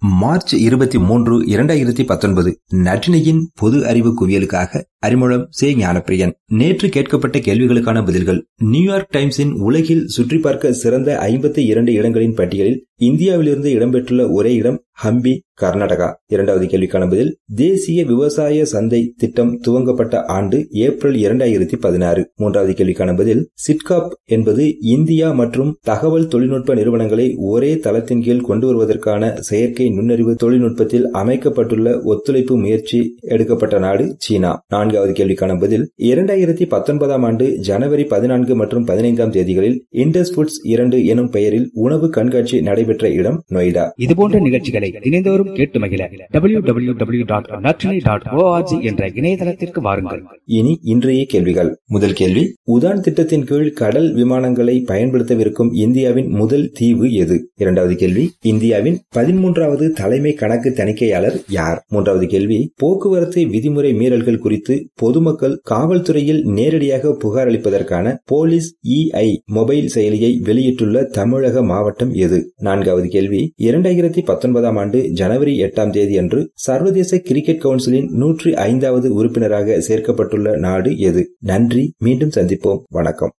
March இருபத்தி மூன்று இரண்டாயிரத்தி பத்தொன்பது நற்றினையின் பொது அறிவு குவியலுக்காக அறிமுகம் சே ஞானப்பிரியன். நேற்று கேட்கப்பட்ட கேள்விகளுக்கான பதில்கள். நியூயார்க் டைம்ஸின் உலகில் சுற்றி பார்க்க சிறந்த ஐம்பத்தி இரண்டு இடங்களின் பட்டியலில் இந்தியாவிலிருந்து இடம்பெற்றுள்ள ஒரே இடம் ஹம்பி கர்நாடகா. இரண்டாவது கேள்விக்கான பதில் தேசிய விவசாய சந்தை திட்டம் துவங்கப்பட்ட ஆண்டு ஏப்ரல் இரண்டாயிரத்தி பதினாறு. மூன்றாவது கேள்விக்கான பதில் சிட்காப் என்பது இந்தியா மற்றும் தகவல் தொழில்நுட்ப நிறுவனங்களை ஒரே தளத்தின் கீழ் கொண்டு வருவதற்கான செயற்கை நுண்ணறிவு தொழில்நுட்பத்தில் அமைக்கப்பட்டுள்ள ஒத்துழைப்பு முயற்சி எடுக்கப்பட்ட நாடு சீனா. நான்காவது கேள்விக்கான பதில் இரண்டாயிரத்தி பத்தொன்பதாம் ஆண்டு ஜனவரி பதினான்கு மற்றும் பதினைந்தாம் தேதிகளில் இண்டஸ் புட்ஸ் இரண்டு எனும் பெயரில் உணவு கண்காட்சி நடைபெற்ற இடம் நொய்டா. இதுபோன்ற நிகழ்ச்சிகளை இணைந்தோறும் கேட்டு மகிழ. W W W dot Natrinai dot O R G என்ற இணையதளத்திற்கு வாருங்கள். இனி இன்றைய கேள்விகள். முதல் கேள்வி உதான் திட்டத்தின் கீழ் கடல் விமானங்களை பயன்படுத்தவிருக்கும் இந்தியாவின் முதல் தீவு எது? இரண்டாவது கேள்வி இந்தியாவின் பதிமூன்றாவது தலைமை கணக்கு தணிக்கையாளர் யார்? மூன்றாவது கேள்வி போக்குவரத்து விதிமுறை மீறல்கள் குறித்து பொதுமக்கள் காவல்துறையில் நேரடியாக புகார் அளிப்பதற்கான போலீஸ் இஐ மொபைல் செயலியை வெளியிட்டுள்ள தமிழக மாவட்டம் எது? நான்காவது கேள்வி இரண்டாயிரத்தி பத்தொன்பதாம் ஆண்டு ஜனவரி எட்டாம் தேதி அன்று சர்வதேச கிரிக்கெட் கவுன்சிலின் நூற்றி ஐந்தாவது உறுப்பினராக சேர்க்கப்பட்டுள்ள நாடு எது? நன்றி மீண்டும் சந்திப்போம். வணக்கம்.